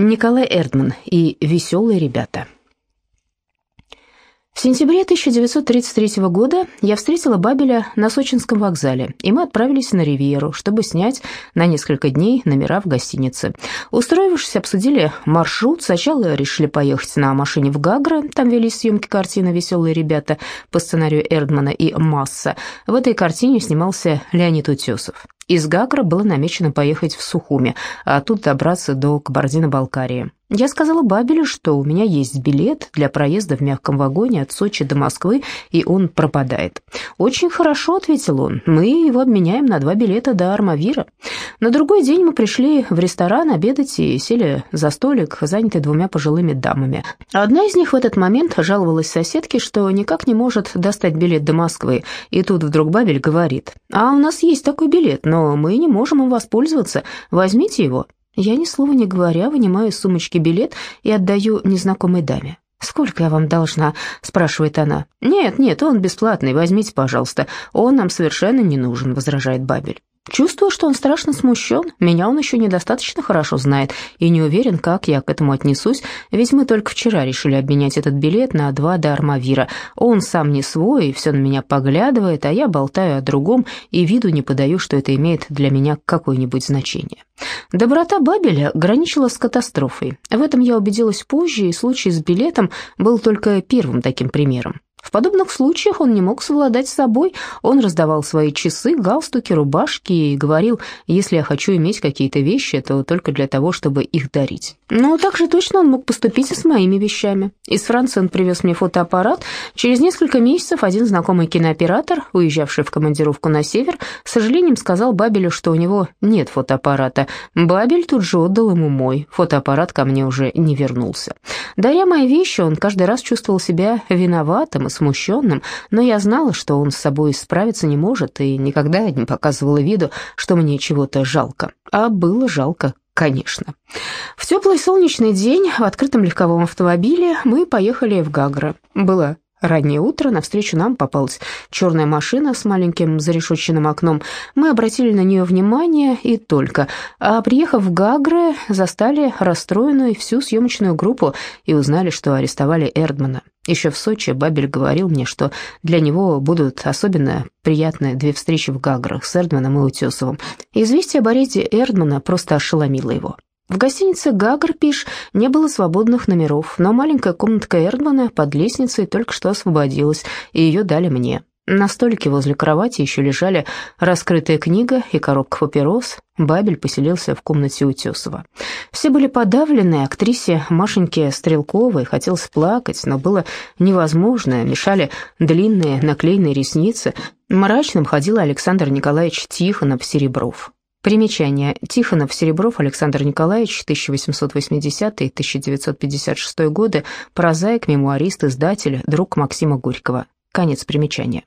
Николай Эрдман и «Веселые ребята». В сентябре 1933 года я встретила Бабеля на Сочинском вокзале, и мы отправились на Ривьеру, чтобы снять на несколько дней номера в гостинице. Устроившись, обсудили маршрут. Сначала решили поехать на машине в Гагра, там велись съемки картины «Веселые ребята» по сценарию Эрдмана и Масса. В этой картине снимался Леонид Утесов. Из Гагра было намечено поехать в Сухуми, а оттуда добраться до Кабардино-Балкарии. Я сказала Бабелю, что у меня есть билет для проезда в мягком вагоне от Сочи до Москвы, и он пропадает. «Очень хорошо», — ответил он, — «мы его обменяем на два билета до Армавира». На другой день мы пришли в ресторан обедать и сели за столик, занятый двумя пожилыми дамами. Одна из них в этот момент жаловалась соседке, что никак не может достать билет до Москвы, и тут вдруг Бабель говорит, «А у нас есть такой билет, но мы не можем им воспользоваться, возьмите его». Я ни слова не говоря вынимаю из сумочки билет и отдаю незнакомой даме. «Сколько я вам должна?» – спрашивает она. «Нет, нет, он бесплатный, возьмите, пожалуйста. Он нам совершенно не нужен», – возражает Бабель. Чувствую, что он страшно смущен, меня он еще недостаточно хорошо знает и не уверен, как я к этому отнесусь, ведь мы только вчера решили обменять этот билет на два до Армавира. Он сам не свой и все на меня поглядывает, а я болтаю о другом и виду не подаю, что это имеет для меня какое-нибудь значение. Доброта Бабеля граничила с катастрофой. В этом я убедилась позже, и случай с билетом был только первым таким примером. В подобных случаях он не мог совладать с собой, он раздавал свои часы, галстуки, рубашки и говорил, если я хочу иметь какие-то вещи, то только для того, чтобы их дарить. Но также точно он мог поступить и с моими вещами. Из Франции он привез мне фотоаппарат. Через несколько месяцев один знакомый кинооператор, уезжавший в командировку на север, с сожалением сказал Бабелю, что у него нет фотоаппарата. Бабель тут же отдал ему мой. Фотоаппарат ко мне уже не вернулся. Даря мои вещи, он каждый раз чувствовал себя виноватым смущенным, но я знала, что он с собой справиться не может, и никогда не показывала виду, что мне чего-то жалко. А было жалко, конечно. В теплый солнечный день в открытом легковом автомобиле мы поехали в Гагра. Было Раннее утро навстречу нам попалась черная машина с маленьким зарешетченным окном. Мы обратили на нее внимание и только. А приехав в Гагры, застали расстроенную всю съемочную группу и узнали, что арестовали Эрдмана. Еще в Сочи Бабель говорил мне, что для него будут особенно приятные две встречи в Гаграх с Эрдманом и Утесовым. Известие об аресте Эрдмана просто ошеломило его. В гостинице «Гагрпиш» не было свободных номеров, но маленькая комнатка Эрдмана под лестницей только что освободилась, и ее дали мне. На столике возле кровати еще лежали раскрытая книга и коробка папирос. Бабель поселился в комнате Утесова. Все были подавлены, актрисе Машеньке Стрелковой хотелось плакать, но было невозможно, мешали длинные наклеенные ресницы. Мрачным ходил Александр Николаевич Тихонов-Серебров. Примечание. Тихонов Серебров Александр Николаевич, 1880-1956 годы, прозаик, мемуарист, издатель, друг Максима Горького. Конец примечания.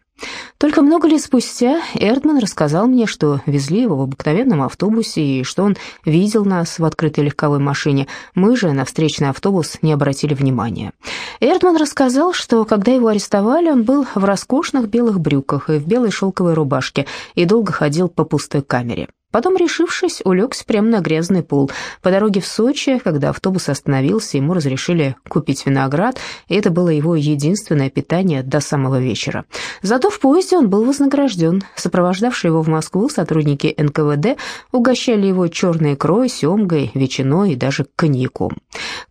Только много лет спустя Эрдман рассказал мне, что везли его в обыкновенном автобусе и что он видел нас в открытой легковой машине. Мы же на встречный автобус не обратили внимания. Эрдман рассказал, что когда его арестовали, он был в роскошных белых брюках и в белой шелковой рубашке и долго ходил по пустой камере. Потом, решившись, улегся прямо на грязный пол. По дороге в Сочи, когда автобус остановился, ему разрешили купить виноград, и это было его единственное питание до самого вечера. Зато в поезде он был вознагражден. Сопровождавшие его в Москву сотрудники НКВД угощали его черной икрой, семгой, ветчиной и даже коньяком.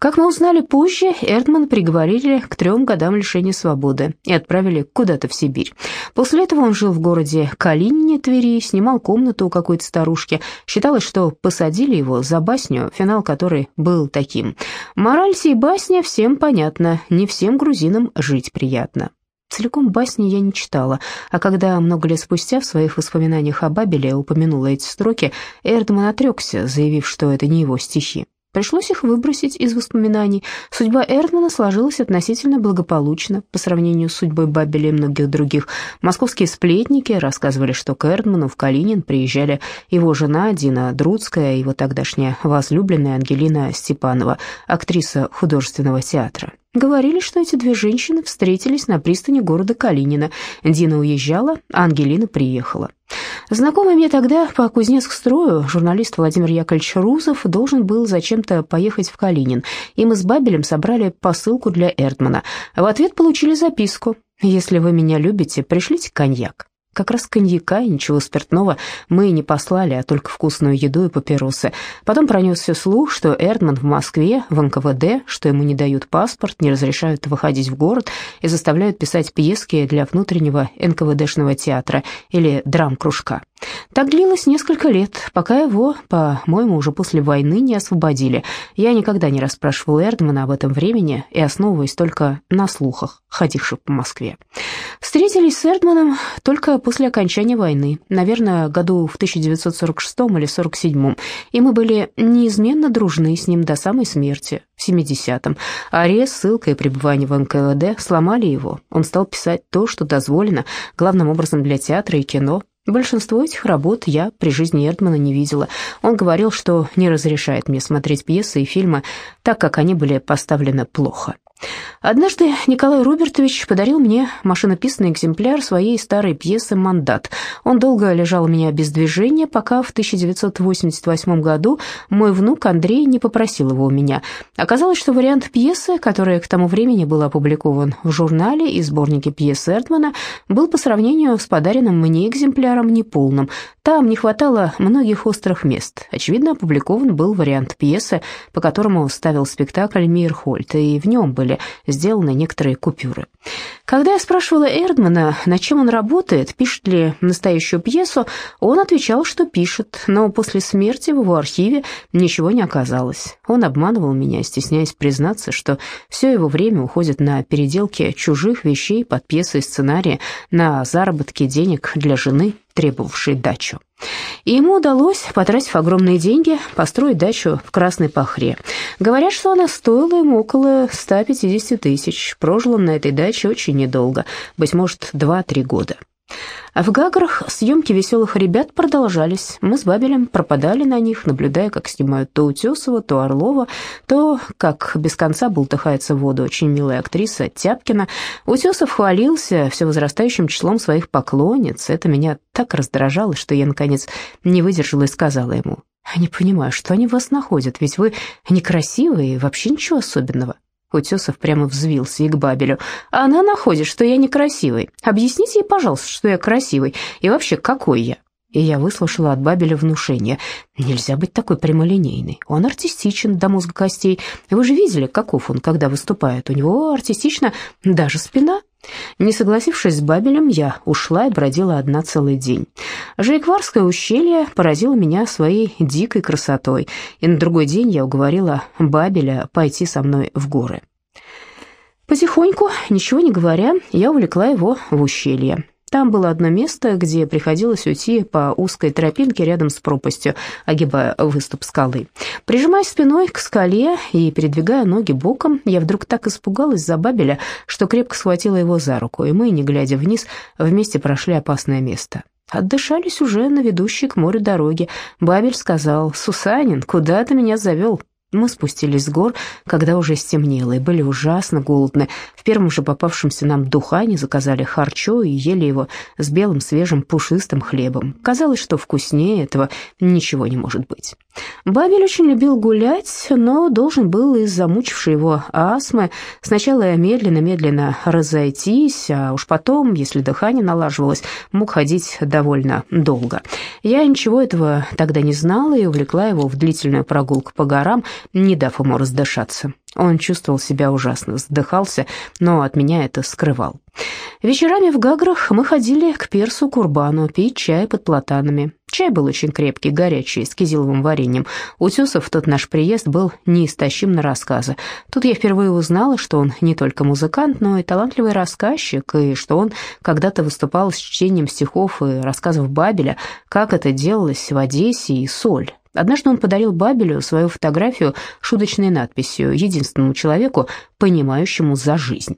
Как мы узнали позже, Эрдман приговорили к трем годам лишения свободы и отправили куда-то в Сибирь. После этого он жил в городе Калинине, Твери, снимал комнату у какой-то старушки. Считалось, что посадили его за басню, финал которой был таким. Мораль сей басни всем понятна, не всем грузинам жить приятно. Целиком басни я не читала, а когда много лет спустя в своих воспоминаниях о Бабеле упомянула эти строки, Эрдман отрекся, заявив, что это не его стихи. Пришлось их выбросить из воспоминаний. Судьба Эрдмана сложилась относительно благополучно по сравнению с судьбой Бабеля и многих других. Московские сплетники рассказывали, что к Эрдману в Калинин приезжали его жена Дина Друцкая, его тогдашняя возлюбленная Ангелина Степанова, актриса художественного театра. Говорили, что эти две женщины встретились на пристани города Калинина. Дина уезжала, а Ангелина приехала. Знакомый мне тогда по Кузнецк-строю журналист Владимир Яковлевич Рузов должен был зачем-то поехать в Калинин, и мы с Бабелем собрали посылку для Эрдмана. В ответ получили записку «Если вы меня любите, пришлите коньяк». Как раз коньяка ничего спиртного мы не послали, а только вкусную еду и папиросы. Потом пронесся слух, что Эрдман в Москве, в НКВД, что ему не дают паспорт, не разрешают выходить в город и заставляют писать пьески для внутреннего НКВДшного театра или драм-кружка. Так длилось несколько лет, пока его, по-моему, уже после войны не освободили. Я никогда не расспрашивал Эрдмана об этом времени и основываясь только на слухах, ходивших по Москве. Встретились с Эрдманом только после окончания войны, наверное, году в 1946 или 47 и мы были неизменно дружны с ним до самой смерти, в 70-м. Арест, ссылка и пребывание в НКВД сломали его. Он стал писать то, что дозволено, главным образом для театра и кино, Большинство этих работ я при жизни Эрдмана не видела. Он говорил, что не разрешает мне смотреть пьесы и фильмы, так как они были поставлены плохо. Однажды Николай Робертович подарил мне машинописный экземпляр своей старой пьесы «Мандат». Он долго лежал у меня без движения, пока в 1988 году мой внук Андрей не попросил его у меня. Оказалось, что вариант пьесы, который к тому времени был опубликован в журнале и сборнике пьес Эрдмана, был по сравнению с подаренным мне экземпляром неполным. Там не хватало многих острых мест. Очевидно, опубликован был вариант пьесы, по которому ставил спектакль Мейерхольд, и в нем были сделаны некоторые купюры. Когда я спрашивала Эрдмана, над чем он работает, пишет ли настоящую пьесу, он отвечал, что пишет, но после смерти в его архиве ничего не оказалось. Он обманывал меня, стесняясь признаться, что все его время уходит на переделки чужих вещей под пьесы и сценарии, на заработки денег для жены, требовавшей дачу. И ему удалось, потратив огромные деньги, построить дачу в Красной Пахре. Говорят, что она стоила ему около 150 тысяч. Прожил он на этой даче очень недолго, быть может, 2-3 года. А в Гаграх съемки «Веселых ребят» продолжались. Мы с Бабелем пропадали на них, наблюдая, как снимают то Утесова, то Орлова, то, как без конца бултыхается в воду очень милая актриса Тяпкина. Утесов хвалился все возрастающим числом своих поклонниц. Это меня так раздражало, что я, наконец, не выдержала и сказала ему, «Не понимаю, что они вас находят, ведь вы некрасивые и вообще ничего особенного». Утесов прямо взвился и к Бабелю. «Она находит, что я некрасивый. Объясните ей, пожалуйста, что я красивый. И вообще, какой я?» И я выслушала от Бабеля внушение. Нельзя быть такой прямолинейной. Он артистичен до мозга костей. Вы же видели, каков он, когда выступает. У него артистична даже спина. Не согласившись с Бабелем, я ушла и бродила одна целый день. Жейкварское ущелье поразило меня своей дикой красотой, и на другой день я уговорила Бабеля пойти со мной в горы. Потихоньку, ничего не говоря, я увлекла его в ущелье. Там было одно место, где приходилось уйти по узкой тропинке рядом с пропастью, огибая выступ скалы. Прижимаясь спиной к скале и передвигая ноги боком, я вдруг так испугалась за Бабеля, что крепко схватила его за руку, и мы, не глядя вниз, вместе прошли опасное место. Отдышались уже на ведущей к морю дороге. Бабель сказал, «Сусанин, куда ты меня завел? Мы спустились с гор, когда уже стемнело, и были ужасно голодны. В первом же попавшемся нам духане заказали харчо и ели его с белым свежим пушистым хлебом. Казалось, что вкуснее этого ничего не может быть. Бабель очень любил гулять, но должен был из замучившей его астмы сначала медленно-медленно разойтись, а уж потом, если дыхание налаживалось, мог ходить довольно долго. Я ничего этого тогда не знала и увлекла его в длительную прогулку по горам, не дав ему раздышаться. Он чувствовал себя ужасно, задыхался, но от меня это скрывал. Вечерами в Гаграх мы ходили к персу Курбану пить чай под платанами. Чай был очень крепкий, горячий, с кизиловым вареньем. Утесов в тот наш приезд был неистощим на рассказы. Тут я впервые узнала, что он не только музыкант, но и талантливый рассказчик, и что он когда-то выступал с чтением стихов и рассказов Бабеля, как это делалось в Одессе и Соль. Однажды он подарил Бабелю свою фотографию шуточной надписью единственному человеку, понимающему за жизнь.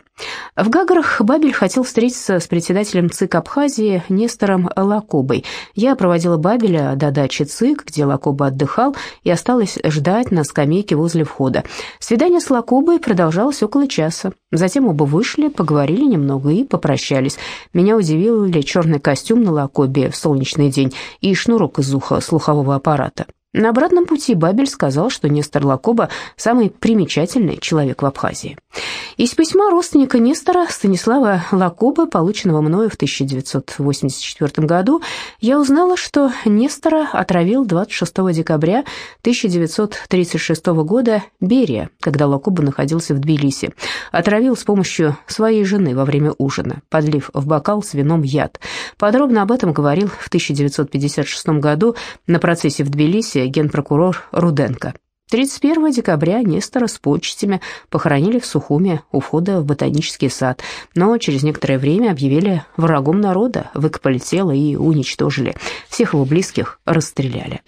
В Гагарах Бабель хотел встретиться с председателем ЦИК Абхазии Нестором Лакобой. Я проводила Бабеля до дачи ЦИК, где Лакоба отдыхал, и осталась ждать на скамейке возле входа. Свидание с Лакобой продолжалось около часа. Затем оба вышли, поговорили немного и попрощались. Меня удивили черный костюм на лакобе в солнечный день и шнурок из уха слухового аппарата. На обратном пути Бабель сказал, что Нестор Лакоба – самый примечательный человек в Абхазии. Из письма родственника Нестора Станислава Лакоба, полученного мною в 1984 году, я узнала, что Нестора отравил 26 декабря 1936 года Берия, когда Лакоба находился в Тбилиси. Отравил с помощью своей жены во время ужина, подлив в бокал с вином яд. Подробно об этом говорил в 1956 году на процессе в Тбилиси генпрокурор Руденко. 31 декабря Нестора с почестями похоронили в Сухуме у входа в ботанический сад, но через некоторое время объявили врагом народа, выкопали тело и уничтожили. Всех его близких расстреляли.